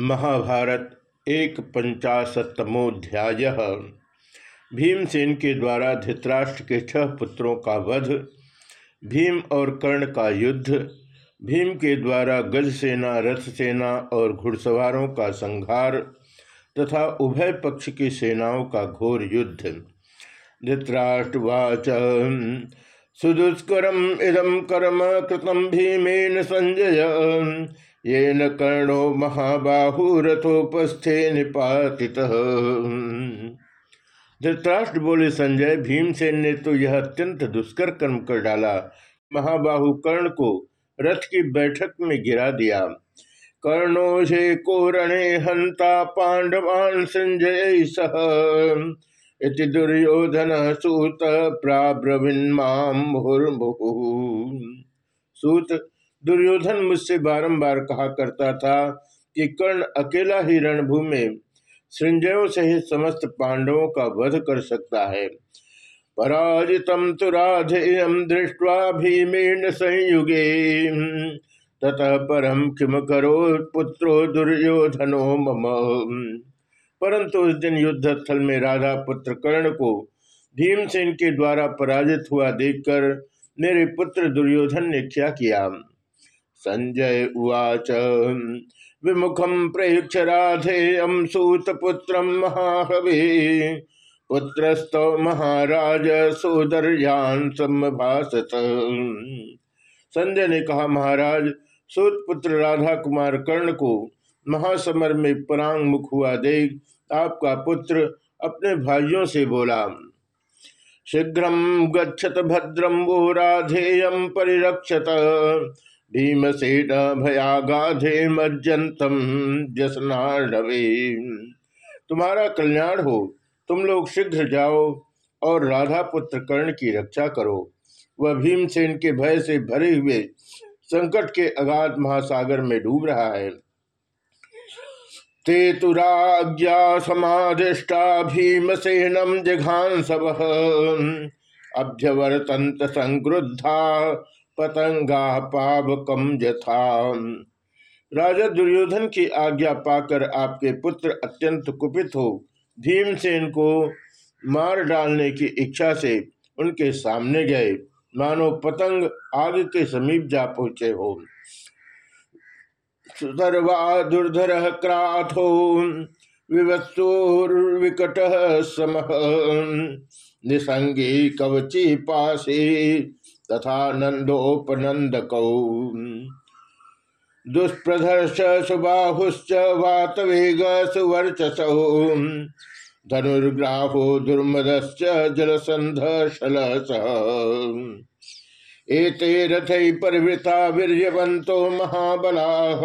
महाभारत एक पंचाशतमोध्याय। भीमसेन के द्वारा धृतराष्ट्र के छह पुत्रों का वध, भीम और कर्ण का युद्ध, भीम के द्वारा गज सेना रथ सेना और घुड़सवारों का संहार तथा उभय पक्ष की सेनाओं का घोर युद्ध। धृतराष्ट्रवाच, सुदुष्करम इदम कर्म कृतम भीमेन संजय। ये न कर्णो महाबाहु रथोपस्थे निपाति धृतराष्ट्र बोले, संजय, भीमसेन ने तो यह अत्यंत दुष्कर कर्म कर डाला। महाबाहु कर्ण को रथ की बैठक में गिरा दिया। कर्णो से कोरणे हंता पांडवान संजय सह। इति दुर्योधन सूत प्राब्रवीन माम सूत दुर्योधन मुझसे बारंबार कहा करता था कि कर्ण अकेला ही रणभूमि में सृंजयों सहित समस्त पांडवों का वध कर सकता है। पराजितम तो राधेयम दृष्टवा भीमेन संयुगे। ततः परम किम करो पुत्रो दुर्योधनो मम। परंतु उस दिन युद्ध स्थल में राधा पुत्र कर्ण को भीमसेन के द्वारा पराजित हुआ देखकर मेरे पुत्र दुर्योधन ने क्या किया? संजय उवाच। विमुखम प्रयुक्ष राधेयम सूतपुत्र महाहवे। पुत्रस्त महाराज सोदर्यान समभाषत संजय ने कहा, महाराज सूत पुत्र राधा कुमार कर्ण को महासमर में परांग मुख हुआ देख आपका पुत्र अपने भाइयों से बोला, शीघ्र गच्छत भद्रम वो राधेयम परिरक्षत। भीमसेन भयागाधे मज्जंतम जसनाडवे तुम्हारा कल्याण हो, तुम लोग शीघ्र जाओ और राधा पुत्र कर्ण की रक्षा करो। वह भीमसेन के भय से भरे हुए संकट के अगाध महासागर में डूब रहा है। ते तुराज्ञा समाधिष्टा भीमसेनम जघान सब अभ्यवर्तंत संक्रुद्धा पतंगा पावकम यथा। राजा दुर्योधन की आज्ञा पाकर आपके पुत्र अत्यंत कुपित हो, भीमसेन को मार डालने की इच्छा से उनके सामने गए। मानो पतंग आग के समीप जा पहुँचे हो। सुधर्वा दुर्धर क्राथो, विवत्सुर्विकट सम। निसंगी कवची पासी तथा नंदोपनंदक दुष्प्रधर्ष सुबाहुश्च वातवेग सुवर्चसौ। धनुर्ग्राहो दुर्मदश्च जलसंधशलस एते रथै परिवृता वीर्यवन्तो महाबलाः।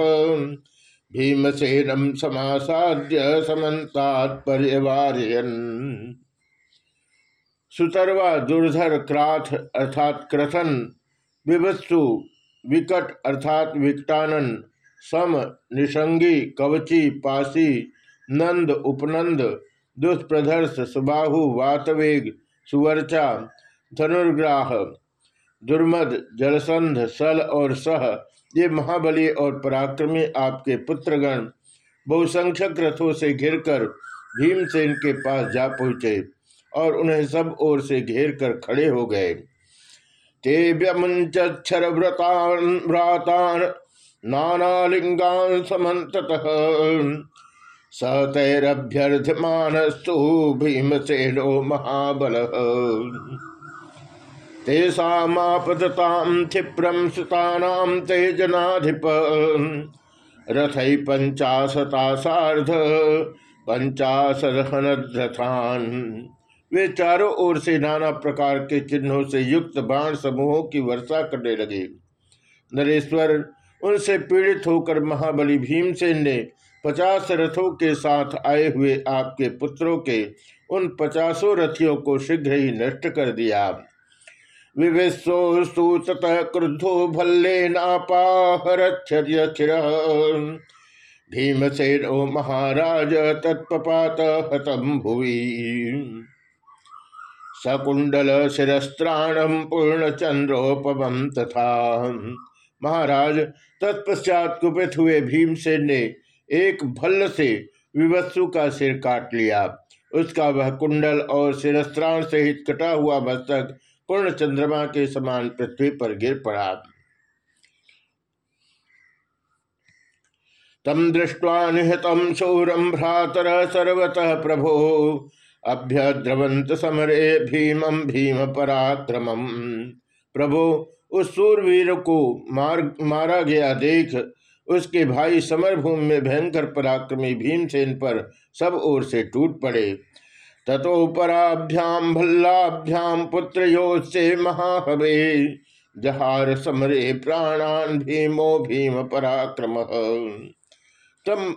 भीमसेनम समासाद्य समन्तात् पर्यवारयन्। सुतरवा दुर्धर क्राथ अर्थात क्रथन विभत्सु विकट अर्थात विकटानन, सम निषंगी कवची पासी, नंद उपनंद, दुष्प्रधर्ष सुबाहु वातवेग, सुवर्चा धनुर्ग्राह, दुर्मद जलसंध, सल और सह, ये महाबली और पराक्रमी आपके पुत्रगण बहुसंख्यक रथों से घिरकर भीमसेन के पास जा पहुँचे। और उन्हें सब ओर से घेर कर खड़े हो गए। ते व्यमुंचर व्रतान व्रातान नानालिंगान समत सहतरभ्यर्थमानस्तु भीमसेनो महाबल। तेषापतताम क्षिप्रम सुतानाम ते जनाधिप रथ पंचाशता सार्ध पंचाशदहनद्रथान वे चारों ओर से नाना प्रकार के चिन्हों से युक्त बाण समूहों की वर्षा करने लगे। नरेश्वर, उनसे पीड़ित होकर महाबली भीमसेन ने पचास रथों के साथ आए हुए आपके पुत्रों के उन पचासों रथियों को शीघ्र ही नष्ट कर दिया। विवेशोस्तु ततः क्रुद्धो भल्ले नापाहरक्षर भीमसेन महाराज तत्पात हतम भुवि। सकुंडल शिस्त्राणम पूर्ण चंद्रोपम तथा। महाराज, तत्पश्चात कुपित हुए भीमसेन ने एक भल्ल से विवत्सु का सिर काट लिया। उसका वह कुंडल और सिरस्त्राण सहित कटा हुआ मस्तक पूर्ण चंद्रमा के समान पृथ्वी पर गिर पड़ा। तम दृष्टवा निहतम शौरम भ्रातर सर्वतः प्रभो। अभ्यद्रवंत समरे भीमं भीम पराक्रमम प्रभो, उस सूरवीर को मार, मारा गया देख, उसके भाई समरभूमि में भयंकर पराक्रमी भीमसेन पर सब ओर से टूट पड़े। ततो पराभ्याम भल्लाभ्याम पुत्र से महाहवे, जहार समरे प्राणान भीमो भीम पराक्रम। तम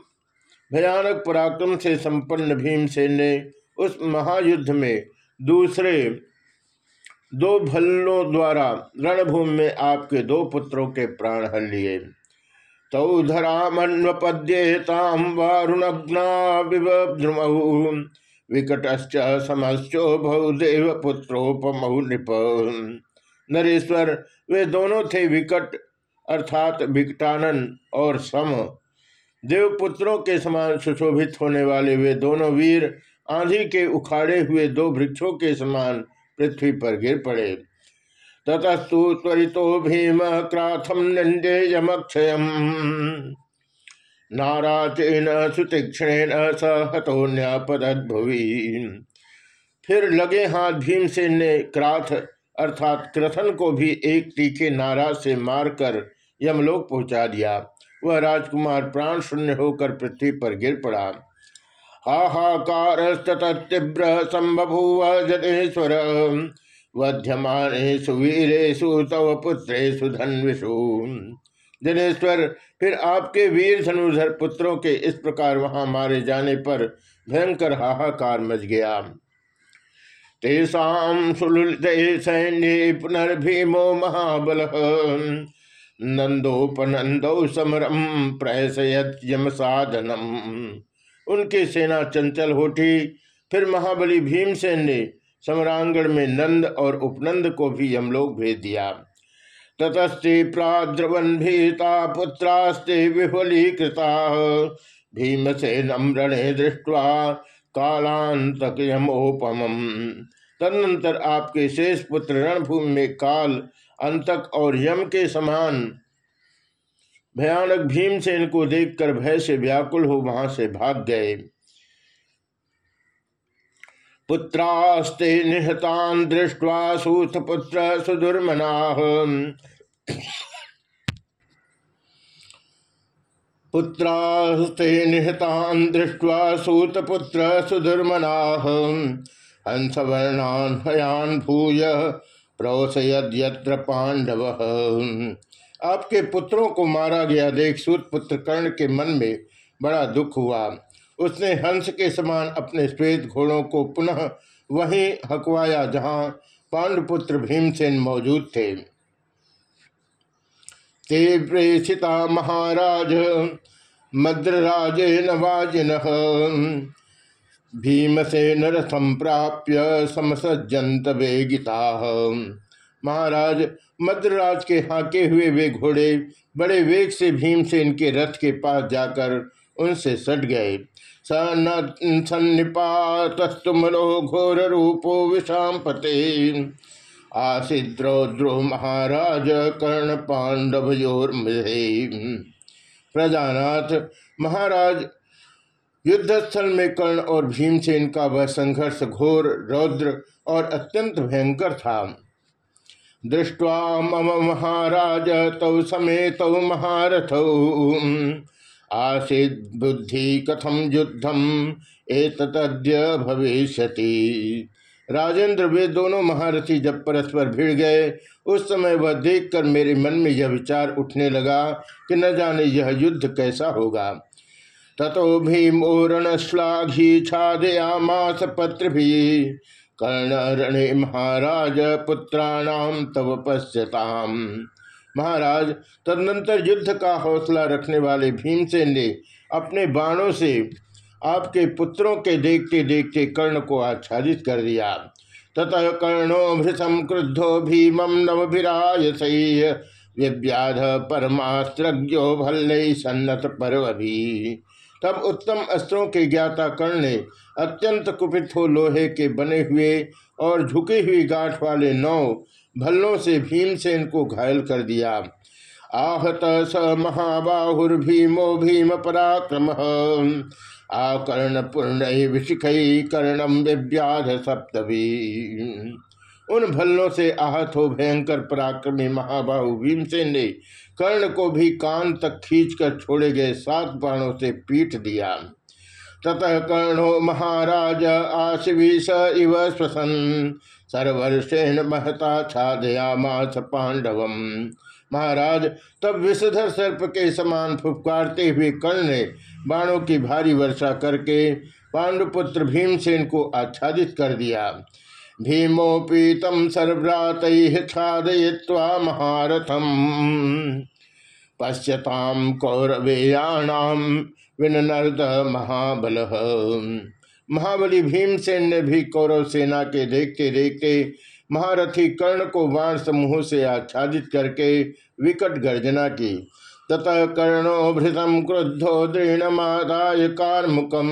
भयानक पराक्रम से संपन्न भीमसेन ने उस महायुद्ध में दूसरे दो भल्लों द्वारा रणभूमि में आपके दो पुत्रों के प्राण हर लिए। तौ धरामन्वपद्येताम वारुणग्ना विकटश्च समश्चो बहुदेव पुत्रोपमहु नृप। नरेश्वर, वे दोनों थे विकट, अर्थात विकटानन और सम। देवपुत्रों के समान सुशोभित होने वाले वे दोनों वीर आंधी के उखाड़े हुए दो वृक्षों के समान पृथ्वी पर गिर पड़े। ततस्तु त्वरितो भीम क्राथम नंदेयमक्षय नाराचेन सुतीक्षण स हतोन्यापदभुवि फिर लगे हाथ भीमसेन ने क्राथ अर्थात क्रथन को भी एक तीखे नाराज़ से मारकर यमलोक पहुँचा दिया। वह राजकुमार प्राण शून्य होकर पृथ्वी पर गिर पड़ा। हाहाकार तीव्र संबभूव जनेश्वर। वध्यमानेषु वीरेशु तव पुत्रेशु धन्विषु। जनेश्वर, फिर आपके वीर धनुधर पुत्रों के इस प्रकार वहाँ मारे जाने पर भयंकर हाहाकार मच गया। तेषाम सैन्य पुनर्भीमो महाबल। नंदोपनंदो समरम प्रयसयत यम साधनम उनकी सेना चंचल होठी। फिर महाबली भीमसेन ने समरांगण में नंद और उपनंद को भी यमलोक भेज दिया। ततस्ते प्राद्रवन भीता पुत्रास्ते विफलीकृता। भीमसेनम रणे दृष्टवा कालांतक यमोपम। तदनंतर आपके शेष पुत्र रणभूमि में काल, अंतक और यम के समान भयानक भीमसेन को देखकर भय से व्याकुल हो वहाँ से भाग गए। पुत्रास्ते निहतान दृष्ट्वा सूतपुत्र सुदुर्मना। पुत्रास्ते निहतान दृष्ट्वा सूतपुत्र सुदुर्मना। हंसवर्णान हयान भूय प्रोसयद्यत्र पांडव आपके पुत्रों को मारा गया देख सूत पुत्र कर्ण के मन में बड़ा दुख हुआ। उसने हंस के समान अपने श्वेत घोड़ों को पुनः वहीं हकवाया जहाँ पांडुपुत्र भीमसेन मौजूद थे। ते प्रेषिता महाराज, मद्रराजे नवाजिन, भीमसेन रथम प्राप्य समसज्जंत वेगिता। महाराज मद्रराज के हाके हुए वे घोड़े बड़े वेग से भीम से इनके रथ के पास जाकर उनसे सट गए। घोर रूपो विषाम पते आसिद्रौद्रो महाराज, कर्ण पांडवयोर प्रजानाथ, महाराज, युद्धस्थल में कर्ण और भीमसेन का वह संघर्ष घोर, रौद्र और अत्यंत भयंकर था। दृष्ट्वा मम महाराज तौ समेत महारथ। आसीद बुद्धि कथम युद्धम एतद्य भविष्य राजेंद्र, वे दोनों महारथी जब परस्पर भिड़ गए, उस समय वह देखकर मेरे मन में यह विचार उठने लगा कि न जाने यह युद्ध कैसा होगा। तथो ततो भीमोरण श्लाघी छादयामास पत्र भी। कर्णरणे महाराज पुत्राणाम तव पश्यताम। महाराज, तदनंतर युद्ध का हौसला रखने वाले भीमसेन ने अपने बाणों से आपके पुत्रों के देखते देखते कर्ण को आच्छादित कर दिया। ततः कर्णो भृतम क्रुद्धो भीमम नवभिराय विव्याध परमास्त्रज्ञो भल्ले सन्नत पर्वभी तब उत्तम अस्त्रों के ज्ञाता कर्ण ने अत्यंत कुपित हो लोहे के बने हुए और झुकी हुई गांठ वाले नौ भल्लों से भीमसेन को घायल कर दिया। आहत स महाबाहुर्भीमो भीम पराक्रम। आकर्ण पूर्ण विशिख कर्णम विव्याध सप्तवी उन भल्लों से आहत हो भयंकर पराक्रमी महाबाहु भीमसेन ने कर्ण को भी कान तक खींचकर छोड़े गए सात बाणों से पीट दिया। ततः कर्णो महाराज आशिवीस इव स्वसन सर्वर्षेण महता छादयामास पांडवम। महाराज, तब विषधर सर्प के समान फुफकारते हुए कर्ण ने बाणों की भारी वर्षा करके पांडुपुत्र भीमसेन को आच्छादित कर दिया। भीमोपीतम सर्व्रात छादय्वा महारथम। पश्यताम कौरवेयाणाम विनर्द महाबल। महाबली भीमसेन ने भी कौरव सेना के देखते देखते महारथी कर्ण को बाण समूह से आच्छादित करके विकट गर्जना की। ततः कर्णो भृतम क्रुद्धो दृढ़मादाय कार्मुकम।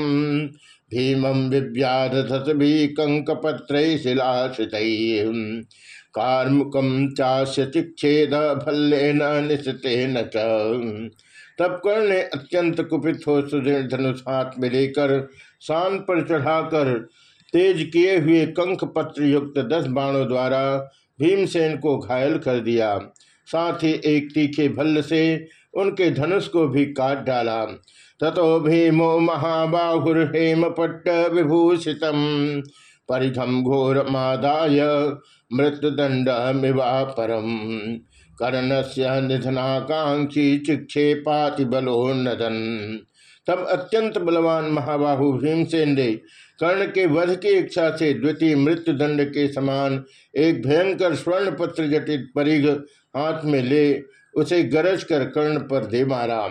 भीमं विव्याधत भी कंकपत्र शिलाश्रित। कार्मुकम चाश्य चिक्षेद भल्लेन निश्चितेन तब कर्ण ने अत्यंत कुपित हो सुदृढ़ धनुष हाथ में लेकर शान पर चढ़ाकर तेज किए हुए कंक पत्र युक्त दस बाणों द्वारा भीमसेन को घायल कर दिया। साथ ही एक तीखे भल्ल से उनके धनुष को भी काट डाला। ततो भीमो महाबाहुर्हेमपट्ट विभूषित परिघम घोर मादाय मृत्युदंड परम कर्ण से निधनाकांक्षी चिक्षे पाति बलोन्नदन तब अत्यंत बलवान महाबाहु भीमसेन ने कर्ण के वध की इच्छा से द्वितीय मृत्यु दंड के समान एक भयंकर स्वर्ण पत्र जटित परिघ हाथ में ले उसे गरज कर कर्ण पर दे मारा।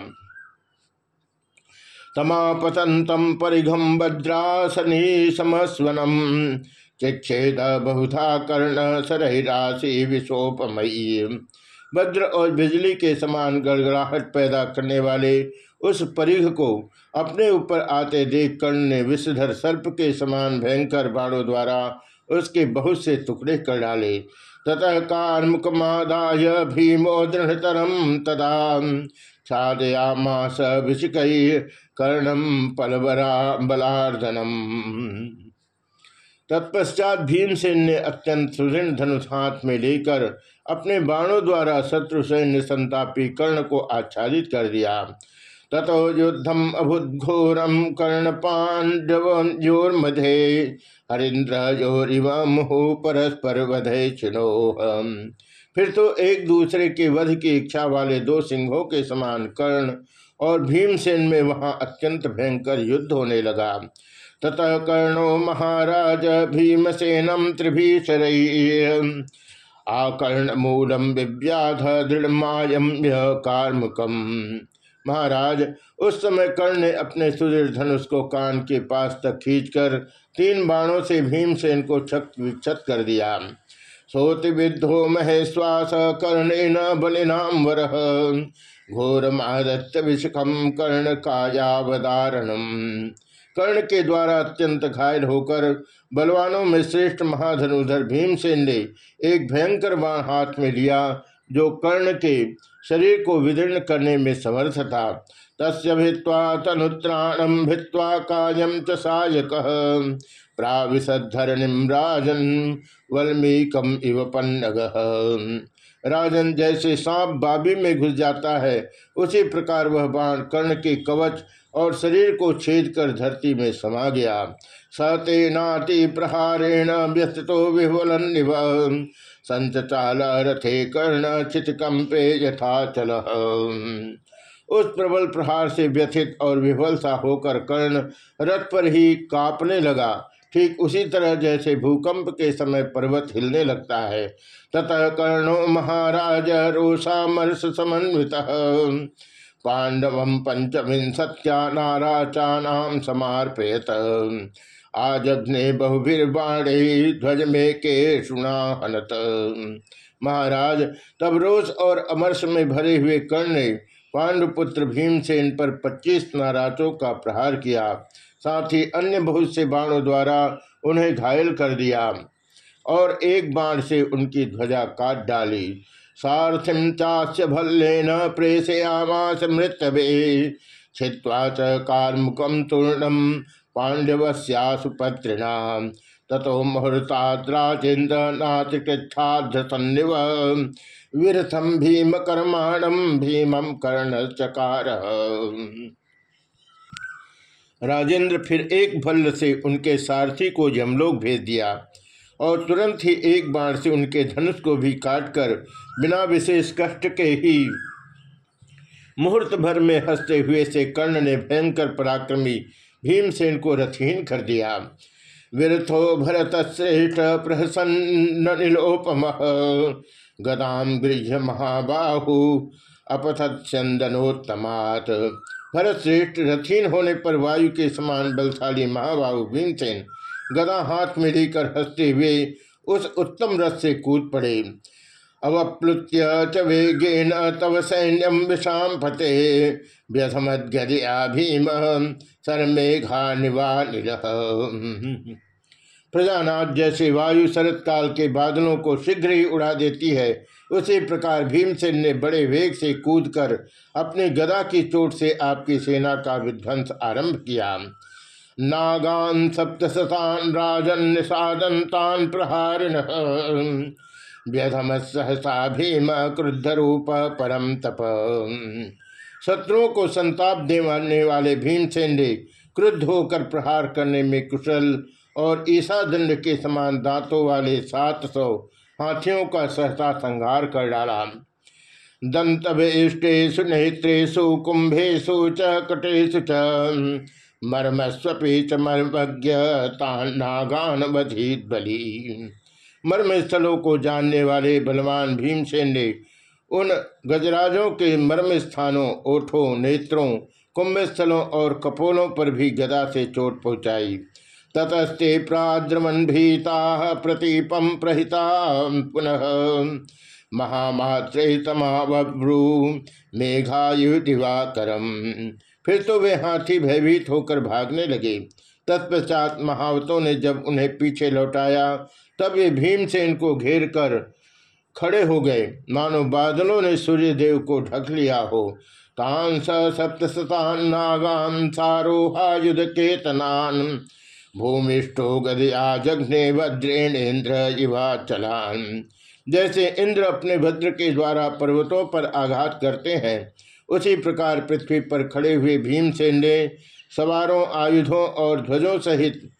तमापतंतम परिघम भद्रासनी समस्वनम। चिक्षेद बहुधा कर्ण सरहिराशि विशोपमयी। वज्र और बिजली के समान गड़गड़ाहट पैदा करने वाले उस परिघ को अपने ऊपर आते देख कर्ण ने विषधर सर्प के समान भयंकर बाणों द्वारा उसके बहुत से टुकड़े कर डाले। ततः कार्मुकमादाय भीमो दृढ़तरम तदा छादयामास विशिक कर्णम पलवरा बलार्दनम तत्पश्चात भीमसेन ने अत्यंत सुदृढ़ धनुष हाथ में लेकर अपने बाणों द्वारा शत्रु सैन्य संतापी कर्ण को आच्छादित कर दिया। ततो युद्धम अभुद्घोरम कर्ण पांडवोर्मधे हरिंद्र योरिव मुहु परस्पर वधे चिनोह। फिर तो एक दूसरे के वध की इच्छा वाले दो सिंहों के समान कर्ण और भीमसेन में वहाँ अत्यंत भयंकर युद्ध होने लगा। ततः कर्णो महाराज भीमसेनम त्रिभीषर आकर्ण मूलम विव्याध दृढ़ कार्मुकम। महाराज, उस समय कर्ण ने अपने सुदृढ़ धनुष को कान के पास तक खींचकर तीन बाणों से भीमसेन को छत विक्षत कर दिया। सोति विद्धो महेश्वास, कर्णेन बलिनाम वर। घोर मादत्त विषखम कर्ण कायावदारणम। कर्ण के द्वारा अत्यंत घायल होकर बलवानों में श्रेष्ठ महाधनुधर भीमसेन ने एक भयंकर बाण हाथ में लिया, जो कर्ण के शरीर को विदीर्ण करने में समर्थ था। तस्य भित्वा तनुत्राणम भित्वा कायम च सायक। प्राविशधरणिम राजन वल्मीकम इव पन्नग। राजन जैसे सांप बाबी में घुस जाता है, उसी प्रकार वह बाण कर्ण के कवच और शरीर को छेद कर धरती में समा गया। सते नाति प्रहारेण व्यस्तो विह्वलन संचाल रथे कर्ण चितकंपे यथा चल। उस प्रबल प्रहार से व्यथित और विफल सा होकर कर्ण रथ पर ही कांपने लगा। ठीक उसी तरह जैसे भूकंप के समय पर्वत हिलने लगता है। ततः कर्णो महाराज रोषामर्ष समन्वित। पांडव पंचविंशत्या नाराचानाम समर्पयत। आजघ्ने बहुभिर्बाणे ध्वज में के हनत महाराज, तब रोष और अमरस में भरे हुए कर्ण पांडुपुत्र भीमसेन पर पच्चीस नाराजों का प्रहार किया। साथ ही अन्य बहुत से बाणों द्वारा उन्हें घायल कर दिया और एक बाण से उनकी ध्वजा काट डाली। सारथिम चास्य भल्लेन प्रेषयामास मृतवे छिवा च कार्मुकम तूर्णम पांडवस्यासुपत्रिणाम ततो मुहूर्ताद्राजेन्द्र नातिकृच्छाध्रसन्निव विरथम भीम कर्माणम भीमम कर्ण चकार राजेंद्र फिर एक भल्ल से उनके सारथी को यमलोक भेज दिया और तुरंत ही एक बाण से उनके धनुष को भी काटकर बिना विशेष कष्ट के ही मुहूर्त भर में हँसते हुए से कर्ण ने भयंकर पराक्रमी भीमसेन को रथहीन कर दिया। विरथो भरत श्रेष्ठ प्रहसन्निलोपम गदाम गृह महाबाहु अपथत चंदनोत्तमात भरत श्रेष्ठ रथीन होने पर वायु के समान बलशाली महाबाहु भीमसेन गदा हाथ में लेकर हँसते हुए उस उत्तम रथ से कूद पड़े। अवप्लुत्य च वेगेन तव सैन्यम विषाम फते व्यथमद्या भीम सरमेघा निवानिल प्रजानाथ जैसे वायु शरत काल के बादलों को शीघ्र ही उड़ा देती है। उसी प्रकार भीमसेन ने बड़े वेग से कूदकर अपने गदा की चोट से आपकी सेना का विध्वंस आरंभ किया। नागान सप्तशतान राजन निषादंतान प्रहारिण। व्यधम सहसा भीम क्रुद्ध रूप परम तप। शत्रुओं को संताप देने वाले भीमसेन ने क्रुद्ध होकर प्रहार करने में कुशल और ईसा दंड के समान दांतों वाले सात सौ हाथियों का सहसा संहार कर डाला। दंतभेष्टेशु नेत्रेशु कुंभेशु च कटेशु च च मर्मज्ञ नागान वधित बली। मर्म स्थलों को जानने वाले बलवान भीमसेन ने उन गजराजों के मर्म स्थानों ओठों, नेत्रों कुंभ स्थलों और कपोलों पर भी गदा से चोट पहुंचाई। ततस्ते प्राद्रमन भीता प्रतीपम प्रहिता पुनः महामात्रे मेघायु दिवाकरम फिर तो वे हाथी भयभीत होकर भागने लगे। तत्पश्चात महावतों ने जब उन्हें पीछे लौटाया, तब वे भीमसेन को घेर कर खड़े हो गए। मानो बादलों ने सूर्य देव को ढक लिया हो। तान सप्तशतान नागान सारोहायुध केतनान भूमिष्ठो गदया जघ्ने इवा चलान। जैसे इंद्र अपने भद्र के द्वारा पर्वतों पर आघात करते हैं, उसी प्रकार पृथ्वी पर खड़े हुए भीमसेन ने सवारों, आयुधों और ध्वजों सहित,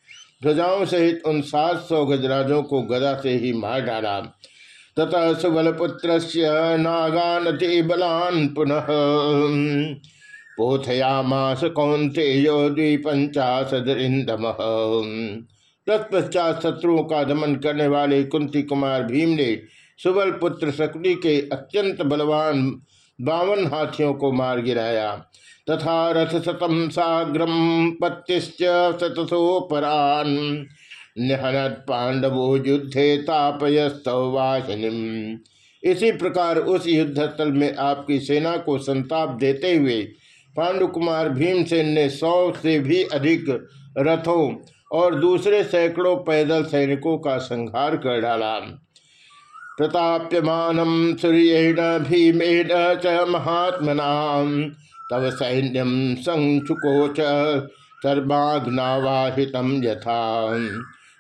ध्वजाओं सहित उन सात सौ गजराजों को गदा से ही मार डाला। ततः सुबलपुत्र नागानति बलान पुनः। पोथयामास कौंतेयो द्विपंचाशदरिंदम तत्पश्चात शत्रुओं का दमन करने वाले कुंती कुमार भीम ने सुबल पुत्र शकुनी के अत्यंत बलवान बावन हाथियों को मार गिराया, तथा रथ शतम साग्रम पत्तिश्च शतसोपरान। निहनत पांडवो युद्धे तापयस्तवासिनीम इसी प्रकार उस युद्ध स्थल में आपकी सेना को संताप देते हुए पांडुकुमार भीमसेन ने सौ से भी अधिक रथों और दूसरे सैकड़ों पैदल सैनिकों का संहार कर डाला। प्रताप्यमान सूर्येण भीमेण च महात्मना तब सैन्यम संचुकोच सर्वाग्नावाहितम यथा।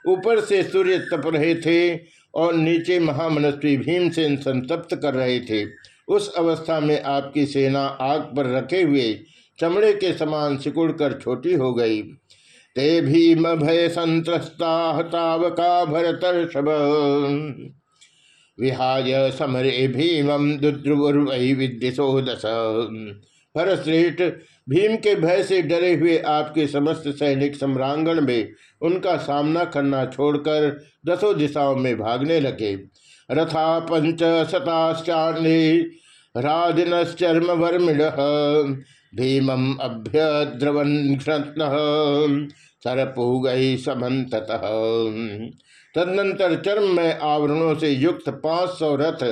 ऊपर से सूर्य तप रहे थे और नीचे महामनस्वी भीमसेन संतप्त कर रहे थे। उस अवस्था में आपकी सेना आग पर रखे हुए चमड़े के समान सिकुड़ कर छोटी हो गई। ते भीम भय संत्रस्ता तावका भरतर्षभ विहाय समरे भीमम दस भीम के भय से डरे हुए आपके समस्त सैनिक सम्रांगण में उनका सामना करना छोड़कर दसों दिशाओं में भागने लगे। रथा पंच शताश्चान्य राधिनश्चर्म वर्मिण भीमम अभ्यद्रवन सरपूगई समत तदनंतर चर्म में आवरणों से युक्त पाँच सौ रथ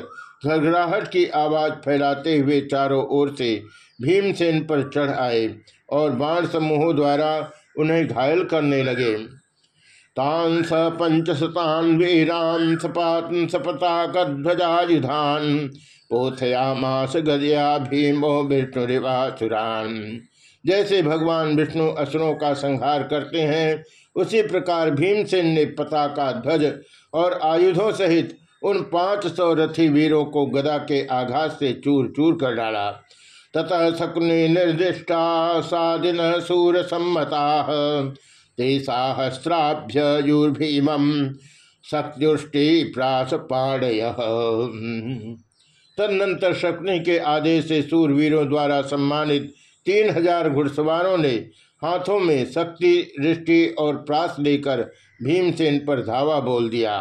घरघराहट की आवाज़ फैलाते हुए चारों ओर से भीमसेन पर चढ़ आए और बाण समूहों द्वारा उन्हें घायल करने लगे। तान स पंचशतान वीरान सपातन सपताकध्वजायुधान पोथयामास गजया भीमो विष्णुरिवासुरान। जैसे भगवान विष्णु असुरों का संहार करते हैं, उसी प्रकार भीमसेन ने पताका ध्वज और आयुधों सहित उन पाँच सौ रथी वीरों को गदा के आघात से चूर चूर कर डाला। तथा शकुनि निर्दिष्टा सादिन सूर सम्मता ते सहस्राभ्य युर्भीम शक्जुष्टि प्रास पाड़य तदनंतर शकुनि के आदेश से सूरवीरों द्वारा सम्मानित तीन हज़ार घुड़सवारों ने हाथों में शक्ति, दृष्टि और प्रास लेकर भीमसेन पर धावा बोल दिया।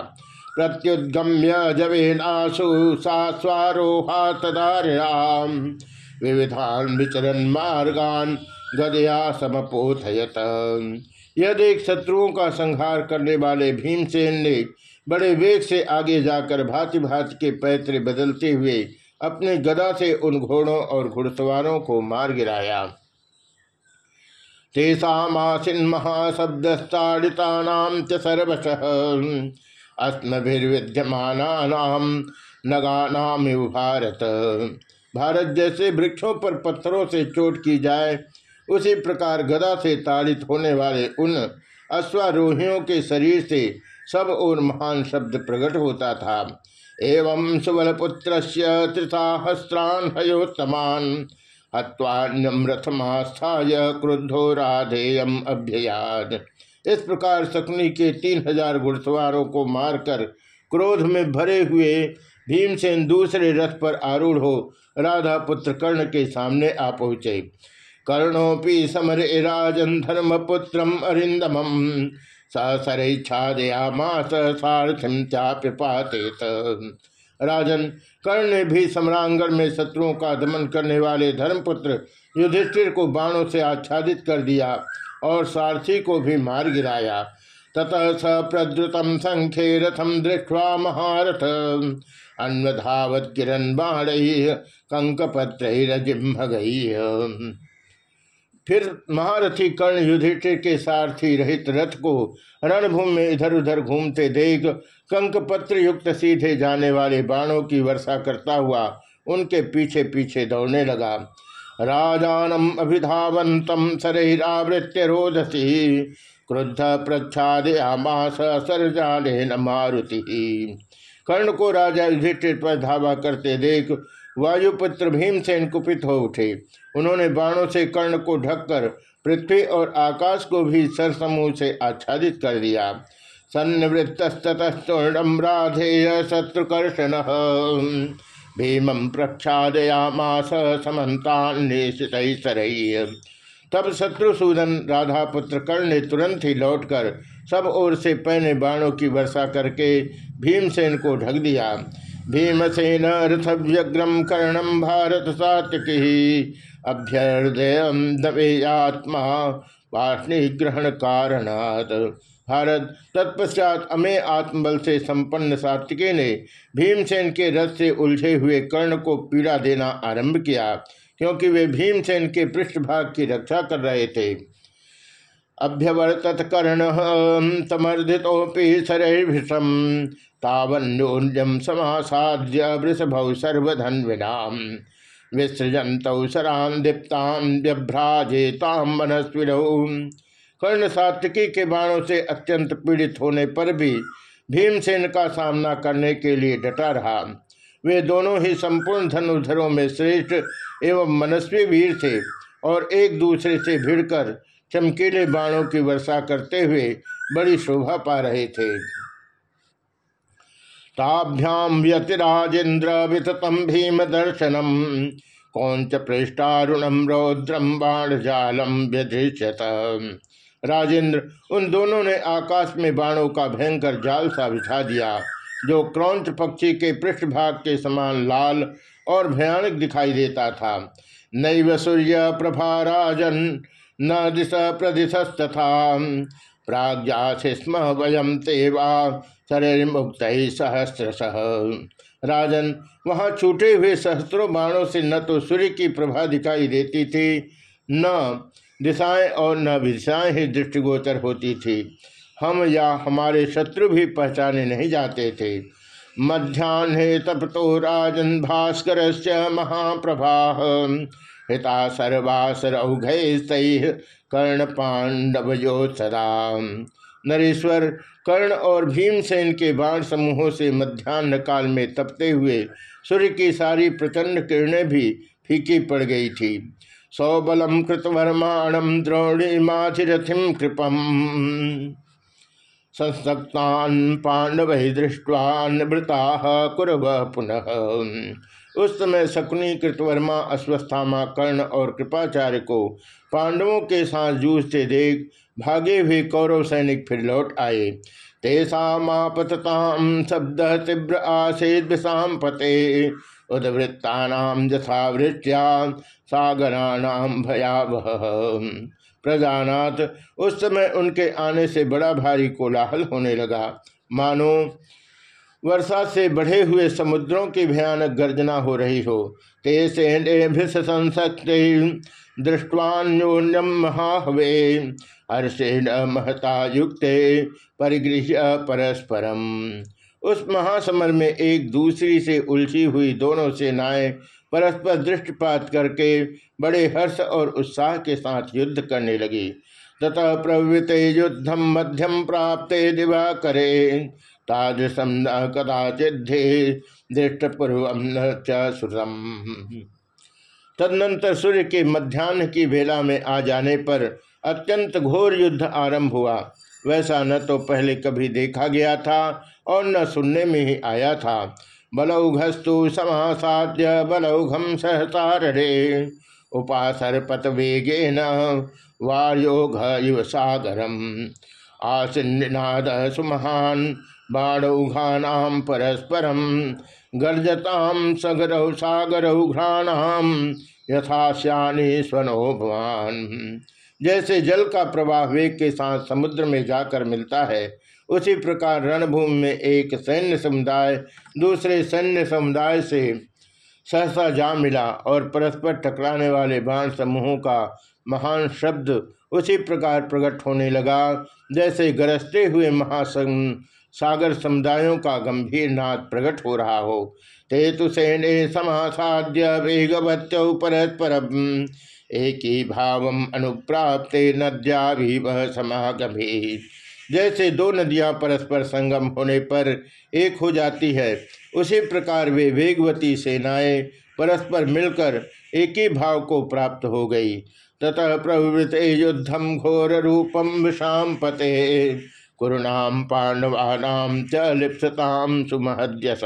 प्रत्युद्गम्य जवेनाशु सास्वारोहा तदारिणाम विविधान विचरण मार्गान गदया समपोथयत। यह देख शत्रुओं का संहार करने वाले भीमसेन ने बड़े वेग से आगे जाकर भांति भांति के पैतरे बदलते हुए अपने गदा से उन घोड़ों और घुड़सवारों को मार गिराया। तेषासीन महाशब्दस्ताड़िता सर्वश। अस्मभिर्विद्यमानाम नगानाम भारत। भारत जैसे वृक्षों पर पत्थरों से चोट की जाए उसी प्रकार गदा से ताड़ित होने वाले उन अश्वारोहियों के शरीर से सब और महान शब्द प्रकट होता था। एवं सुबलपुत्र त्रिसाहस्रान हयोत्तमान। क्रुद्धो राधेयम अभ्ययाद इस प्रकार शकुनी के तीन हज़ार घुड़सवारों को मारकर क्रोध में भरे हुए भीमसेन दूसरे रथ पर आरूढ़ हो राधा पुत्र कर्ण के सामने आ पहुँचे। कर्णोपि समर राजन धर्म पुत्रम अरिंदम ससरैच्छादयामास सारथिम चाप्यपातेत राजन, कर्ण ने भी सम्रांगण में शत्रुओं का दमन करने वाले धर्मपुत्र युधिष्ठिर को बाणों से आच्छादित कर दिया और सारथी को भी मार गिराया। ततः स प्रद्रुतम संख्ये रथम दृष्टवा महारथ। अन्वधावत किरण बाण कंकपत्र फिर महारथी कर्ण युधिष्ठिर के सारथी रहित रथ को रणभूमि में इधर उधर घूमते देख, कंकपत्र युक्त सीधे जाने वाले बाणों की वर्षा करता हुआ उनके पीछे पीछे दौड़ने लगा। राजानम अभिधावंतम शरीरावृत्य रोधसी क्रुद्ध प्रच्छादयामास मारुति। कर्ण को राजा युधिष्ठिर पर धावा करते देख वायुपुत्र भीमसेन कुपित हो उठे। उन्होंने बाणों से कर्ण को ढककर पृथ्वी और आकाश को भी सरसमूह से आच्छादित कर दिया। सन्निवृत्तस्तूर्णम शत्रुकर्षण। भीमं समन्तान्वेषित तब शत्रुसूदन राधा पुत्र कर्ण ने तुरंत ही लौटकर सब ओर से पहने बाणों की वर्षा करके भीमसेन को ढक दिया। भीमसेन रथव्यग्रम कर्णम भारत सात्विकी अभ्यर्दय दवेयात्मा वाष्णी ग्रहण कारणात भारत तत्पश्चात अमे आत्मबल से संपन्न सात्विके ने भीमसेन के रथ से उलझे हुए कर्ण को पीड़ा देना आरंभ किया, क्योंकि वे भीमसेन के पृष्ठभाग की रक्षा कर रहे थे। अभ्यवर्तत कर्ण समर्थितोपि शरभिषम तावन्योन्यम समासाद्य वृषभौ सर्वधन विनाम विसृजंत सरान दीप्तान व्यभ्राजेताम मनस्विनौ कर्ण सात्विकी के बाणों से अत्यंत पीड़ित होने पर भी भीमसेन का सामना करने के लिए डटा रहा। वे दोनों ही संपूर्ण धनुधरों में श्रेष्ठ एवं मनस्वी वीर थे और एक दूसरे से भिड़कर चमकीले बाणों की वर्षा करते हुए बड़ी शोभा पा रहे थे। ताभ्याम व्यतिराजेन्द्र विततम भीम दर्शनम कौंच पृष्ठारुणम रौद्रम बाण जालम व्यदृश्यत राजेंद्र उन दोनों ने आकाश में बाणों का भयंकर जाल सा बिछा दिया, जो क्रौंच पक्षी के पृष्ठभाग के समान लाल और भयानक दिखाई देता था। नैव सूर्य प्रभा राजन न दिश प्रदिशस्तथा। प्राग्यासी स्म वयम तेवा शरीर मुक्त ही सहस्रश। राजन, वहाँ छूटे हुए सहस्त्रों बाणों से न तो सूर्य की प्रभा दिखाई देती थी, न दिशाएँ और न विदिशाएँ ही दृष्टिगोचर होती थी। हम या हमारे शत्रु भी पहचाने नहीं जाते थे। मध्यान्हे तपतो राजन भास्कर महाप्रभा। हिता सर्वासर कर्ण पांडव सदा। नरेश्वर, कर्ण और भीमसेन के बाण समूहों से मध्यान्ह काल में तपते हुए सूर्य की सारी प्रचंड किरणें भी फीकी पड़ गई थी। सौबलम कृतवर्माणम द्रोणीमाथिरथिम कृपम। संसक्तान पांडव दृष्टवान्वृता कुरव पुनः। उस समय शकुनी, कृतवर्मा, अश्वस्थामा, कर्ण और कृपाचार्य को पांडवों के साथ जूझते देख भागे हुए कौरव सैनिक फिर लौट आए। तेषापतताम शब्द तीव्र विषाम पते उदवृत्ता यथावृत्या सागराणाम भयावह। प्रजानाथ उस समय उनके आने से बड़ा भारी कोलाहल होने लगा। मानो वर्षा से बढ़े हुए समुद्रों की भयानक गर्जना हो रही हो। ते सेनेभिस संसक्ति दृष्टवान्योन्यम महाहवे हर्षेण महता युक्त परिगृह परस्परम। उस महासमर में एक दूसरी से उलझी हुई दोनों सेनाएँ परस्पर दृष्टिपात करके बड़े हर्ष और उत्साह के साथ युद्ध करने लगी। तथा प्रवृत्ते युद्धम मध्यम प्राप्त दिवा करे तादृशम न कदाचिधे दृष्टपूर्व श्रुतम तदनंतर सूर्य के मध्यान्ह की बेला में आ जाने पर अत्यंत घोर युद्ध आरंभ हुआ। वैसा न तो पहले कभी देखा गया था और न सुनने में ही आया था। बलौघस्तु समासाद्य बलौघम सहसारे उपासरपत वेगे न वायोघ युव सागरम आसिन्नाद सुमहान बाणौघानाम परस्परम गर्जताम सगरौ सागरौ घ्राणाम यथाश्यानी स्वनो भवान। जैसे जल का प्रवाह वेग के साथ समुद्र में जाकर मिलता है, उसी प्रकार रणभूमि में एक सैन्य समुदाय दूसरे सैन्य समुदाय से सहसा जा मिला और परस्पर टकराने वाले बाण समूहों का महान शब्द उसी प्रकार प्रकट होने लगा, जैसे गरजते हुए महासंग सागर समुदायों का गंभीर नाद प्रकट हो रहा हो। तेतु सेने समासाद्य वेगवत्यौ परस्पर एक ही भाव अनुप्राप्त नद्या भी वह समागभी जैसे दो नदियाँ परस्पर संगम होने पर एक हो जाती है, उसी प्रकार वे वेगवती सेनाएँ परस्पर मिलकर एक ही भाव को प्राप्त हो गई। ततः प्रवृत युद्धम घोर रूपम विषाम पते। कुरुणाम पांडवानाम च लिप्सताम सुमहद्यस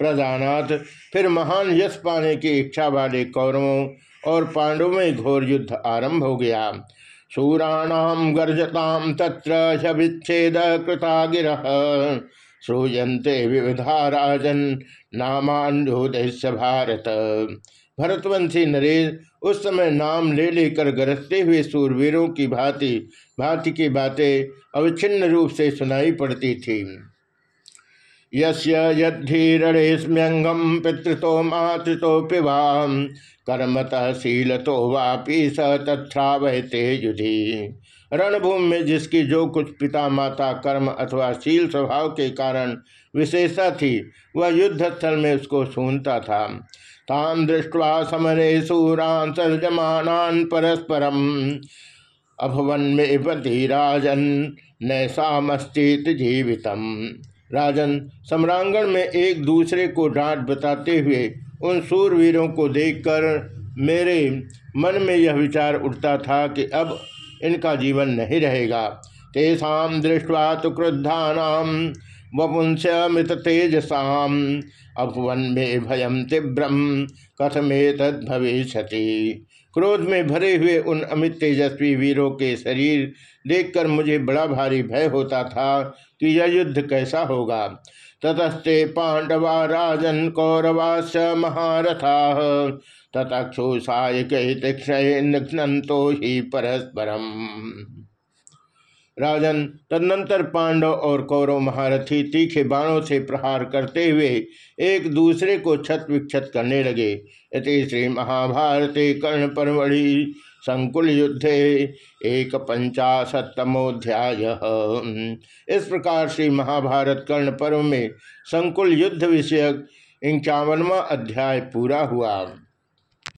प्रजानाथ, फिर महान यश पाने की इच्छा वाले कौरवों और पांडवों में घोर युद्ध आरंभ हो गया। शूराणाम गर्जताम तत्र विच्छेद कृता गिर श्रूयते विविधा राजन नामान्योदय भारत। भरतवंशी नरेश उस समय नाम ले लेकर गरजते हुए सूरवीरों की भांति भांति की बातें अविच्छिन्न रूप से सुनाई पड़ती थी। यद्धीरणेस्म्यंगम पितृतो मातृतो पिवा, कर्मतः शील तो वापी स तथा तथ्रावहते युधि। रणभूमि में जिसकी जो कुछ पिता माता कर्म अथवा शील स्वभाव के कारण विशेषता थी, वह युद्ध स्थल में उसको सुनता था। तान दृष्टवा समरे सूरान सर्जमान परस्परम। अभवन में पति राजन, नैसामस्तित जीवितम। राजन, सम्रांगण में एक दूसरे को डांट बताते हुए उन सूरवीरों को देखकर मेरे मन में यह विचार उठता था कि अब इनका जीवन नहीं रहेगा। तेषा दृष्टवा तो क्रुद्धानाम वपुंस्यमृत तेजसाम अपवन में भयम तीव्रम कथमे तद भविष्य क्रोध में भरे हुए उन अमित तेजस्वी वीरों के शरीर देखकर मुझे बड़ा भारी भय होता था कि यह युद्ध कैसा होगा। ततस्ते पांडवा राजन कौरवाश महारथा। ततक्षुषाय निघ्नतो ही परस्परम। राजन तदनंतर पांडव और कौरव महारथी तीखे बाणों से प्रहार करते हुए एक दूसरे को छत विक्षत करने लगे। इति श्री महाभारते कर्ण परमढ़ि संकुल युद्धे एक पंचाशतमोध्याय इस प्रकार श्री महाभारत कर्ण पर्व में संकुल युद्ध विषयक इक्यावनवा अध्याय पूरा हुआ।